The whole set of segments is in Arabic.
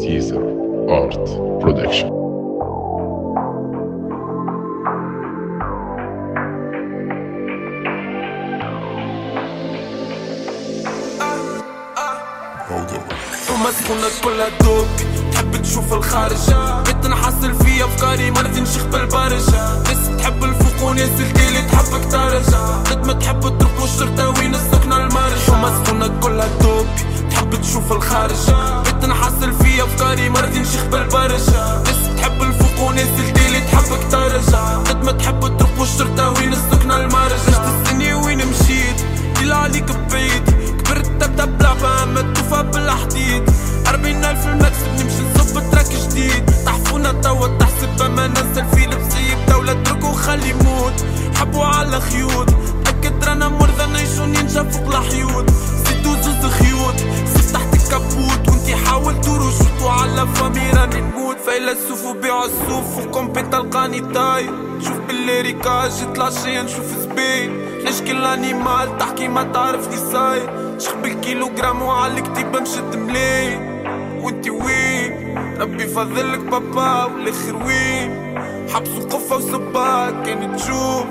تيزر ارت برودكشن ومسكونك كلها دوب تحب تشوف الخارج بنت نحصل في أفكاري مرضي نشيخ بالبرج ناس تحب الفوق وناس التالي تحبك ترج قد حبوا على خيوط. أكد رانا مرضى نعيشو نينجا فوق الحيوط. زيدو زوز خيوط. زيد تحت الكبوت. وانتي حاول تروح شوطو على فامي راني نموت. فيلسوف وبيع الصوف وكومبي تلقاني طاير شوف بالليريكا جيت لاشي نشوف زبين ليش كل انيمال تحكي ما تعرف كي صاير شخب الكيلوغرام وعلى الكتيبة مشد ملين وانتي وين؟ ربي فضلك بابا والاخر وين حبس وقفة وصبا كان تشوف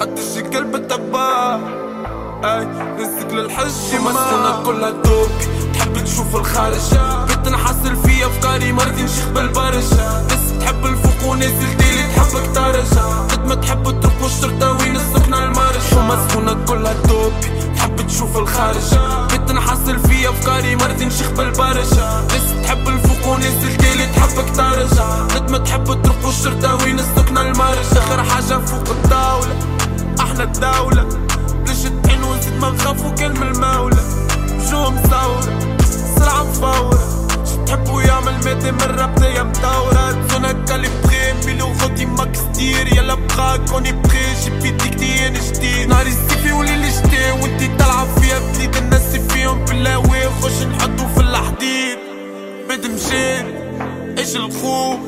قديش القلب تبا. أي نزك للحج مسكونة كلها دوب تحب تشوف الخارج بنت نحصل في أفكاري مرضي نشيخ بالبرج ناس تحب الفوق وناس التالي تحبك ترج قد ما تحب تروح والشرطة وين السكنة المرج ومسكونة كلها دوب تحب تشوف الخارج بنت نحصل في أفكاري. مرضي نشيخ بالبرج ناس تحب الفوق وناس التالي تحبك ترج قد ما تحب تروح والشرطة وين السكنة المرج أخر حاجة فوق الطاولة إحنا الدولة. ليش تحن ونزيد ما نخافو كان من المولى. جو مصورة؟ سرعة مفورة. تحبوا يعمل مادة مرة بداية مدورة زونا كالي بخي ميلو غوتي ماكس دير. يلا بخا كوني بخي. جيب يديك ديان جديد نهاري إيش الخوف.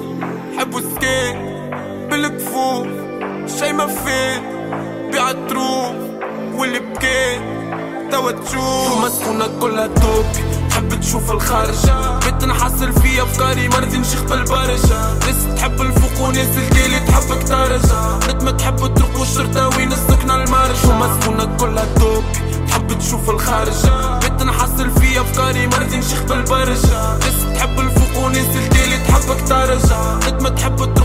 حبوا سكيت بالكفوف شي ما فات بيع واللي بكيت توا تشوف. مسكونة كلها دوب تحب تشوف الخارج بنت نحصل في أفكاري مرضي نشيخ بالبرج ناس تحب الفوق وناس التالي تحبك ترج قد ما تحب تروح والشرطة وين السكنة المرج ومسكونة كلها دوب تحب تشوف الخارج بنت نحصل في أفكاري مرضي نشيخ بالبرج ناس تحب اكتر رجع قد ما تحب تروح